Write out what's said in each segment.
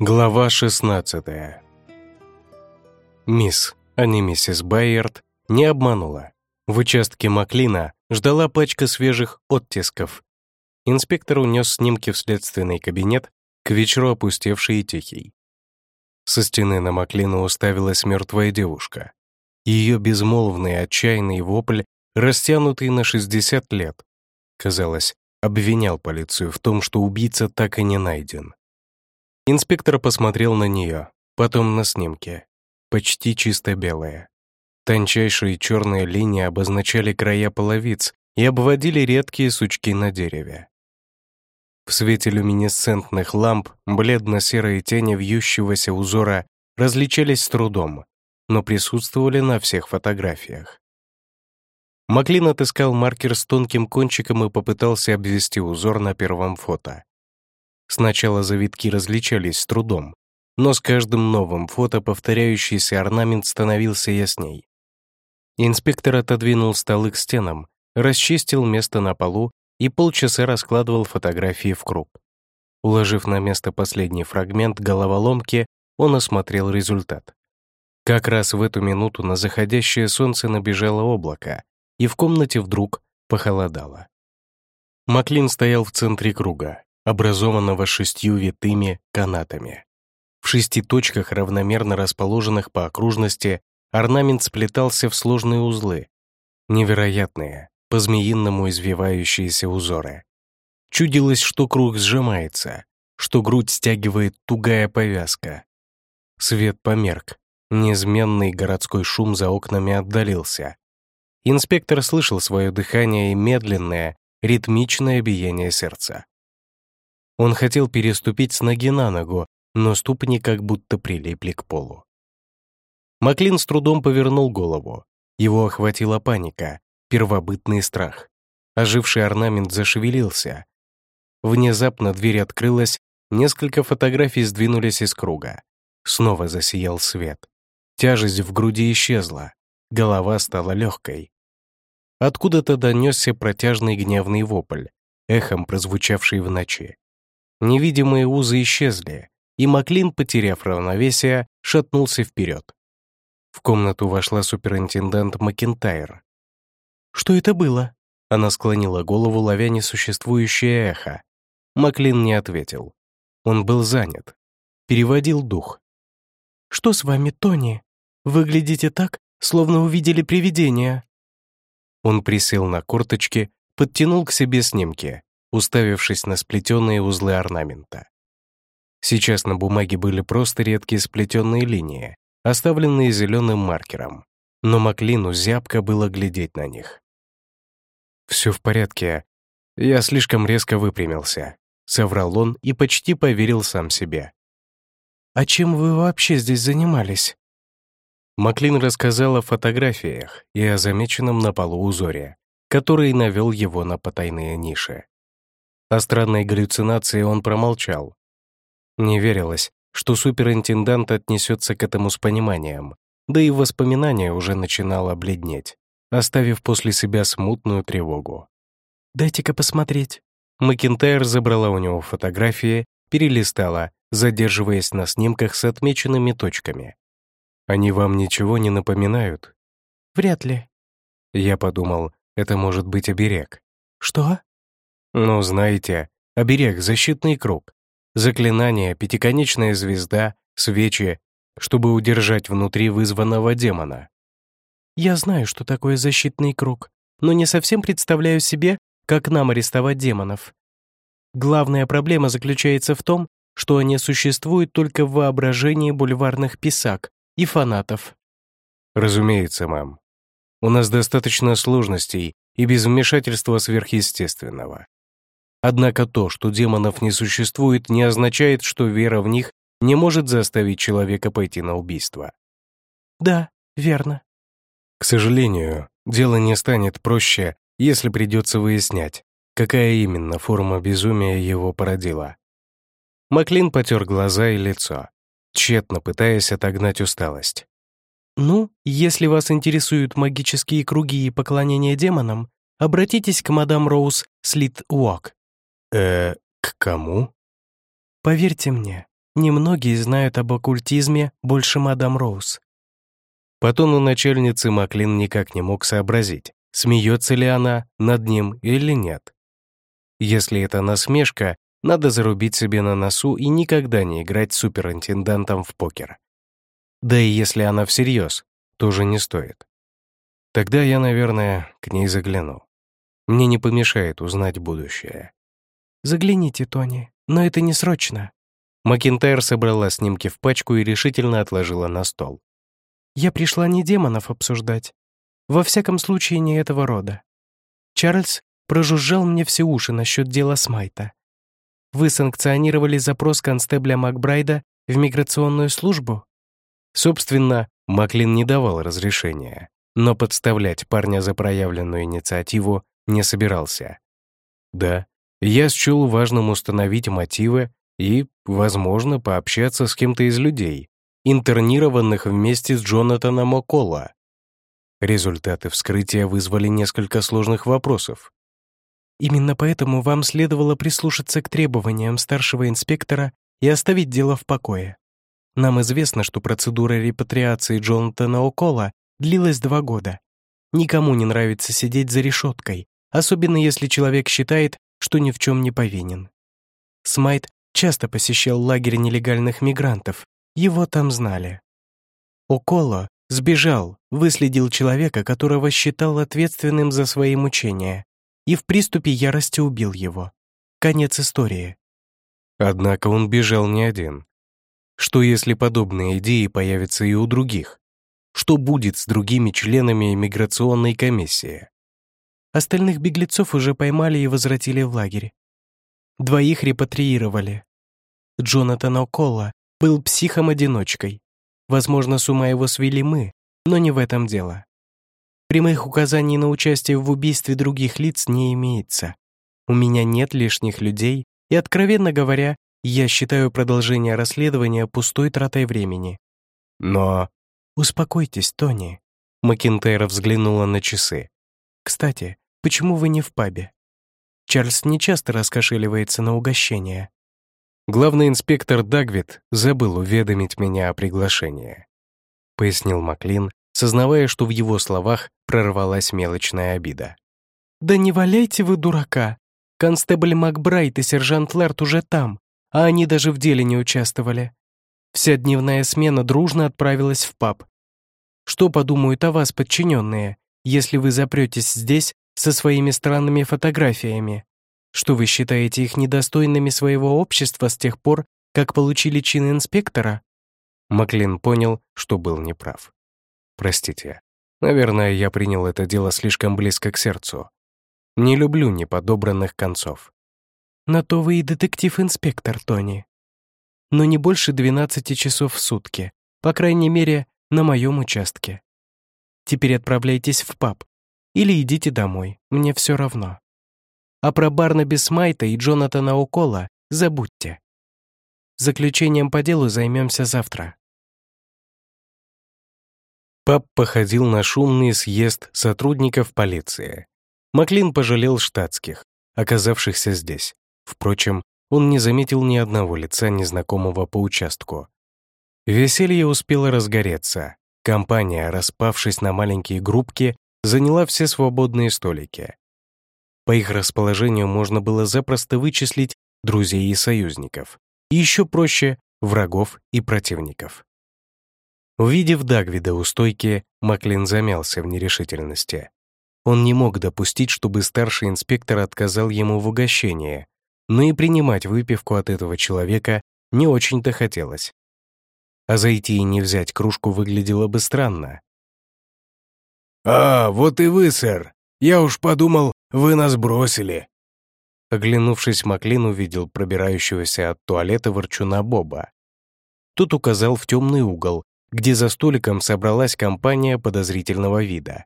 Глава 16 Мисс, а не миссис Байерт, не обманула. В участке Маклина ждала пачка свежих оттисков. Инспектор унес снимки в следственный кабинет, к вечеру опустевший и тихий. Со стены на Маклина уставилась мертвая девушка. Ее безмолвный отчаянный вопль, растянутый на 60 лет, казалось, обвинял полицию в том, что убийца так и не найден. Инспектор посмотрел на нее, потом на снимки. Почти чисто белые. Тончайшие черные линии обозначали края половиц и обводили редкие сучки на дереве. В свете люминесцентных ламп бледно-серые тени вьющегося узора различались с трудом, но присутствовали на всех фотографиях. Маклин отыскал маркер с тонким кончиком и попытался обвести узор на первом фото. Сначала завитки различались с трудом, но с каждым новым фото повторяющийся орнамент становился ясней. Инспектор отодвинул столы к стенам, расчистил место на полу и полчаса раскладывал фотографии в круг. Уложив на место последний фрагмент головоломки, он осмотрел результат. Как раз в эту минуту на заходящее солнце набежало облако, и в комнате вдруг похолодало. Маклин стоял в центре круга, образованного шестью витыми канатами. В шести точках, равномерно расположенных по окружности, орнамент сплетался в сложные узлы. Невероятные, по-змеиному извивающиеся узоры. Чудилось, что круг сжимается, что грудь стягивает тугая повязка. Свет померк, неизменный городской шум за окнами отдалился. Инспектор слышал свое дыхание и медленное, ритмичное биение сердца. Он хотел переступить с ноги на ногу, но ступни как будто прилипли к полу. Маклин с трудом повернул голову. Его охватила паника, первобытный страх. Оживший орнамент зашевелился. Внезапно дверь открылась, несколько фотографий сдвинулись из круга. Снова засиял свет. Тяжесть в груди исчезла, голова стала легкой. Откуда-то донесся протяжный гневный вопль, эхом прозвучавший в ночи. Невидимые узы исчезли, и Маклин, потеряв равновесие, шатнулся вперед. В комнату вошла суперинтендант Макентайр. «Что это было?» Она склонила голову, ловя несуществующее эхо. Маклин не ответил. Он был занят. Переводил дух. «Что с вами, Тони? Выглядите так, словно увидели привидение». Он присел на корточки, подтянул к себе снимки уставившись на сплетенные узлы орнамента. Сейчас на бумаге были просто редкие сплетенные линии, оставленные зеленым маркером, но Маклину зябко было глядеть на них. «Все в порядке. Я слишком резко выпрямился», — соврал он и почти поверил сам себе. «А чем вы вообще здесь занимались?» Маклин рассказал о фотографиях и о замеченном на полу узоре, который навел его на потайные ниши. О странной галлюцинации он промолчал. Не верилось, что суперинтендант отнесется к этому с пониманием, да и воспоминание уже начинало бледнеть, оставив после себя смутную тревогу. «Дайте-ка посмотреть». Макентайр забрала у него фотографии, перелистала, задерживаясь на снимках с отмеченными точками. «Они вам ничего не напоминают?» «Вряд ли». Я подумал, это может быть оберег. «Что?» Ну, знаете, оберег, защитный круг, заклинание, пятиконечная звезда, свечи, чтобы удержать внутри вызванного демона. Я знаю, что такое защитный круг, но не совсем представляю себе, как нам арестовать демонов. Главная проблема заключается в том, что они существуют только в воображении бульварных писак и фанатов. Разумеется, мам. У нас достаточно сложностей и без вмешательства сверхъестественного. Однако то, что демонов не существует, не означает, что вера в них не может заставить человека пойти на убийство. Да, верно. К сожалению, дело не станет проще, если придется выяснять, какая именно форма безумия его породила. Маклин потер глаза и лицо, тщетно пытаясь отогнать усталость. «Ну, если вас интересуют магические круги и поклонение демонам, обратитесь к мадам Роуз Слит Уок. Э, к кому? Поверьте мне, Немногие знают об оккультизме больше мадам Роуз. По тону начальницы Маклин никак не мог сообразить, смеется ли она над ним или нет. Если это насмешка, надо зарубить себе на носу и никогда не играть суперинтендантом в покер. Да и если она всерьез, тоже не стоит. Тогда я, наверное, к ней загляну. Мне не помешает узнать будущее. «Загляните, Тони, но это не срочно», Макинтайр собрала снимки в пачку и решительно отложила на стол. «Я пришла не демонов обсуждать. Во всяком случае, не этого рода. Чарльз прожужжал мне все уши насчет дела Смайта. Вы санкционировали запрос констебля Макбрайда в миграционную службу?» Собственно, Маклин не давал разрешения, но подставлять парня за проявленную инициативу не собирался. Да, я счел важным установить мотивы и, возможно, пообщаться с кем-то из людей, интернированных вместе с Джонатаном О'Колла. Результаты вскрытия вызвали несколько сложных вопросов. Именно поэтому вам следовало прислушаться к требованиям старшего инспектора и оставить дело в покое. Нам известно, что процедура репатриации Джонатана О'Колла длилась два года. Никому не нравится сидеть за решеткой, особенно если человек считает, что ни в чем не повинен. Смайт часто посещал лагерь нелегальных мигрантов, его там знали. Около сбежал, выследил человека, которого считал ответственным за свои мучения, и в приступе ярости убил его. Конец истории. Однако он бежал не один. Что если подобные идеи появятся и у других? Что будет с другими членами иммиграционной комиссии? Остальных беглецов уже поймали и возвратили в лагерь. Двоих репатриировали, Джонатан О'Колла был психом-одиночкой. Возможно, с ума его свели мы, но не в этом дело. Прямых указаний на участие в убийстве других лиц не имеется. У меня нет лишних людей, и, откровенно говоря, я считаю продолжение расследования пустой тратой времени. Но... Успокойтесь, Тони. Макинтайра взглянула на часы. Кстати, почему вы не в пабе? Чарльз не часто раскошеливается на угощение. Главный инспектор Дагвит забыл уведомить меня о приглашении. Пояснил Маклин, сознавая, что в его словах прорвалась мелочная обида. «Да не валяйте вы дурака! Констебль Макбрайт и сержант Лэрт уже там, а они даже в деле не участвовали. Вся дневная смена дружно отправилась в паб. Что подумают о вас подчиненные, если вы запретесь здесь со своими странными фотографиями? Что вы считаете их недостойными своего общества с тех пор, как получили чин инспектора?» Маклин понял, что был неправ. «Простите. Наверное, я принял это дело слишком близко к сердцу. Не люблю неподобранных концов». «На то вы и детектив-инспектор, Тони. Но не больше 12 часов в сутки, по крайней мере, на моем участке. Теперь отправляйтесь в паб или идите домой, мне все равно». А про Барнаби Смайта и Джонатана Укола забудьте. Заключением по делу займемся завтра. Пап походил на шумный съезд сотрудников полиции. Маклин пожалел штатских, оказавшихся здесь. Впрочем, он не заметил ни одного лица незнакомого по участку. Веселье успело разгореться. Компания, распавшись на маленькие группки, заняла все свободные столики. По их расположению можно было запросто вычислить друзей и союзников. И еще проще — врагов и противников. Увидев Дагвида у стойки, Маклин замялся в нерешительности. Он не мог допустить, чтобы старший инспектор отказал ему в угощении, но и принимать выпивку от этого человека не очень-то хотелось. А зайти и не взять кружку выглядело бы странно. «А, вот и вы, сэр. Я уж подумал, вы нас бросили!» Оглянувшись, Маклин увидел пробирающегося от туалета ворчуна Боба. Тут указал в темный угол, где за столиком собралась компания подозрительного вида.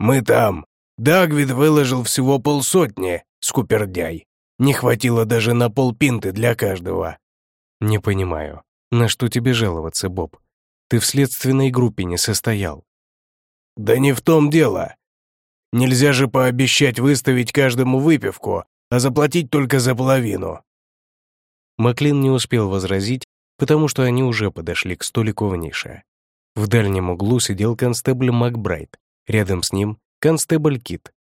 «Мы там. Дагвид выложил всего полсотни, скупердяй. Не хватило даже на полпинты для каждого». «Не понимаю, на что тебе жаловаться, Боб? Ты в следственной группе не состоял». «Да не в том дело. Нельзя же пообещать выставить каждому выпивку, а заплатить только за половину». Маклин не успел возразить, потому что они уже подошли к столику в нише. В дальнем углу сидел констебль Макбрайт, рядом с ним — констебль Кит.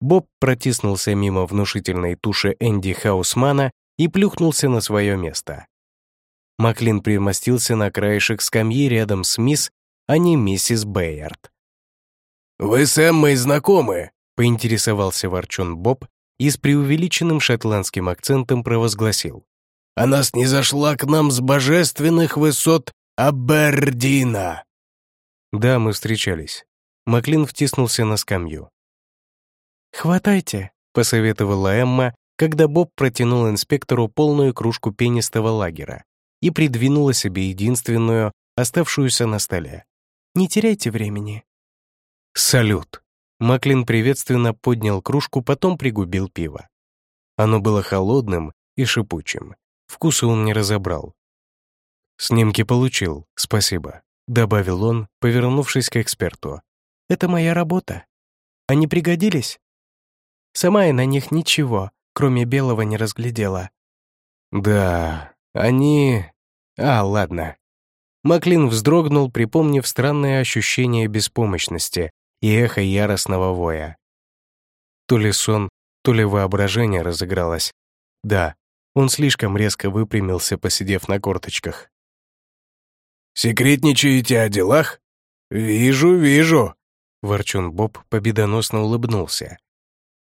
Боб протиснулся мимо внушительной туши Энди Хаусмана и плюхнулся на свое место. Маклин примостился на краешек скамьи рядом с мисс, а не миссис Бэйард. «Вы с Эммой знакомы?» — поинтересовался ворчун Боб и с преувеличенным шотландским акцентом провозгласил. «Она снизошла к нам с божественных высот Абердина!» Да, мы встречались. Маклин втиснулся на скамью. «Хватайте», — посоветовала Эмма, когда Боб протянул инспектору полную кружку пенистого лагера и придвинула себе единственную, оставшуюся на столе. «Не теряйте времени». «Салют!» Маклин приветственно поднял кружку, потом пригубил пиво. Оно было холодным и шипучим. Вкуса он не разобрал. «Снимки получил, спасибо», — добавил он, повернувшись к эксперту. «Это моя работа. Они пригодились?» Сама я на них ничего, кроме белого, не разглядела. «Да, они... А, ладно». Маклин вздрогнул, припомнив странное ощущение беспомощности и эхо яростного воя. То ли сон, то ли воображение разыгралось. Да, он слишком резко выпрямился, посидев на корточках. «Секретничаете о делах? Вижу, вижу!» Ворчун Боб победоносно улыбнулся.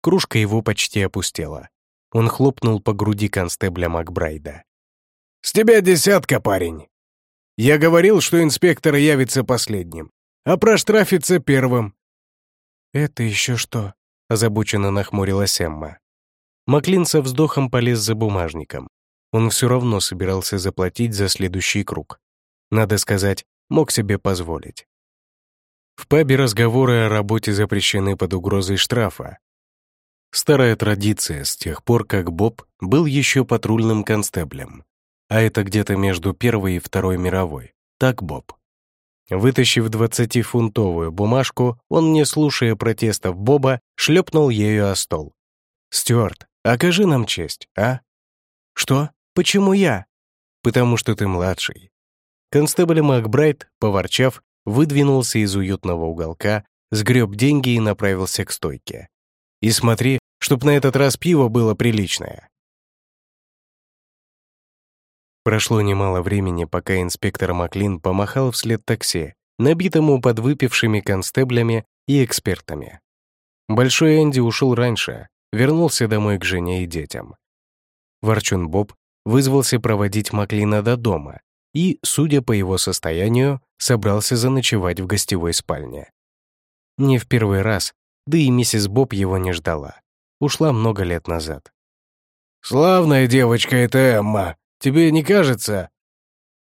Кружка его почти опустела. Он хлопнул по груди констебля Макбрайда. «С тебя десятка, парень! Я говорил, что инспектор явится последним, а проштрафится первым». «Это еще что?» — озабоченно нахмурилась Эмма. Маклин со вздохом полез за бумажником. Он все равно собирался заплатить за следующий круг. Надо сказать, мог себе позволить. В пабе разговоры о работе запрещены под угрозой штрафа. Старая традиция с тех пор, как Боб был еще патрульным констеблем а это где-то между Первой и Второй мировой. Так, Боб. Вытащив двадцатифунтовую бумажку, он, не слушая протестов Боба, шлепнул ею о стол. «Стюарт, окажи нам честь, а?» «Что? Почему я?» «Потому что ты младший». Констебль Макбрайт, поворчав, выдвинулся из уютного уголка, сгреб деньги и направился к стойке. «И смотри, чтоб на этот раз пиво было приличное». Прошло немало времени, пока инспектор Маклин помахал вслед такси, набитому подвыпившими констеблями и экспертами. Большой Энди ушел раньше, вернулся домой к жене и детям. Ворчун Боб вызвался проводить Маклина до дома и, судя по его состоянию, собрался заночевать в гостевой спальне. Не в первый раз, да и миссис Боб его не ждала. Ушла много лет назад. «Славная девочка эта Эмма», Тебе не кажется?»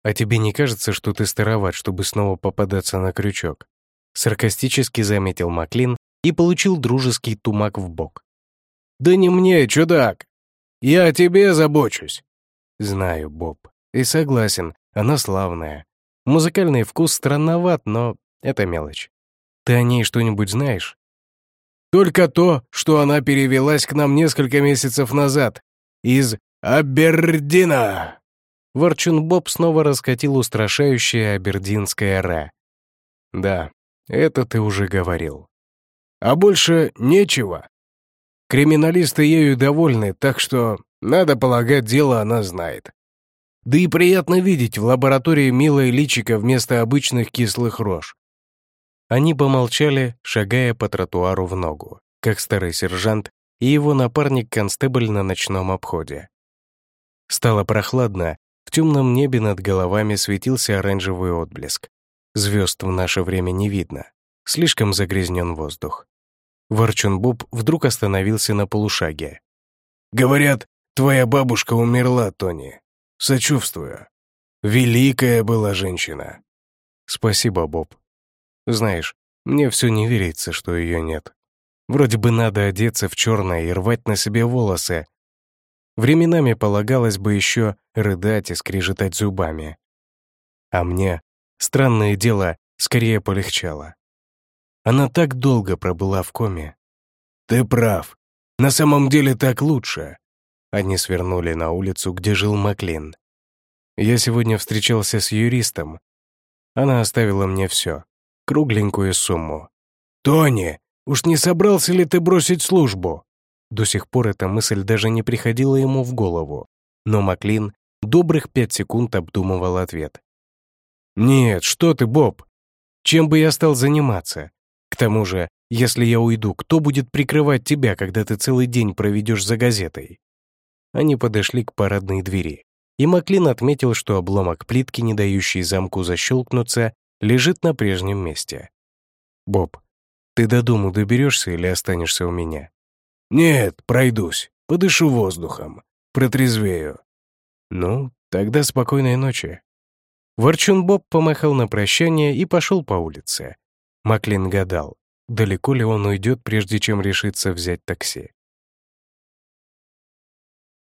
«А тебе не кажется, что ты староват, чтобы снова попадаться на крючок?» Саркастически заметил Маклин и получил дружеский тумак в бок. «Да не мне, чудак! Я о тебе забочусь!» «Знаю, Боб, и согласен, она славная. Музыкальный вкус странноват, но это мелочь. Ты о ней что-нибудь знаешь?» «Только то, что она перевелась к нам несколько месяцев назад из «Абердина!» Ворчун Боб снова раскатил устрашающее абердинское «ра». «Да, это ты уже говорил». «А больше нечего. Криминалисты ею довольны, так что, надо полагать, дело она знает. Да и приятно видеть в лаборатории милое личико вместо обычных кислых рож». Они помолчали, шагая по тротуару в ногу, как старый сержант и его напарник-констебль на ночном обходе. Стало прохладно, в темном небе над головами светился оранжевый отблеск. Звезд в наше время не видно, слишком загрязнен воздух. Ворчун Боб вдруг остановился на полушаге. «Говорят, твоя бабушка умерла, Тони. Сочувствую. Великая была женщина». «Спасибо, Боб. Знаешь, мне все не верится, что ее нет. Вроде бы надо одеться в черное и рвать на себе волосы, Временами полагалось бы еще рыдать и скрежетать зубами. А мне, странное дело, скорее полегчало. Она так долго пробыла в коме. «Ты прав. На самом деле так лучше». Они свернули на улицу, где жил Маклин. Я сегодня встречался с юристом. Она оставила мне все. Кругленькую сумму. «Тони, уж не собрался ли ты бросить службу?» До сих пор эта мысль даже не приходила ему в голову. Но Маклин добрых пять секунд обдумывал ответ. «Нет, что ты, Боб? Чем бы я стал заниматься? К тому же, если я уйду, кто будет прикрывать тебя, когда ты целый день проведешь за газетой?» Они подошли к парадной двери, и Маклин отметил, что обломок плитки, не дающий замку защелкнуться, лежит на прежнем месте. «Боб, ты до дому доберешься или останешься у меня?» «Нет, пройдусь, подышу воздухом, протрезвею». «Ну, тогда спокойной ночи». Ворчун Боб помахал на прощание и пошел по улице. Маклин гадал, далеко ли он уйдет, прежде чем решиться взять такси.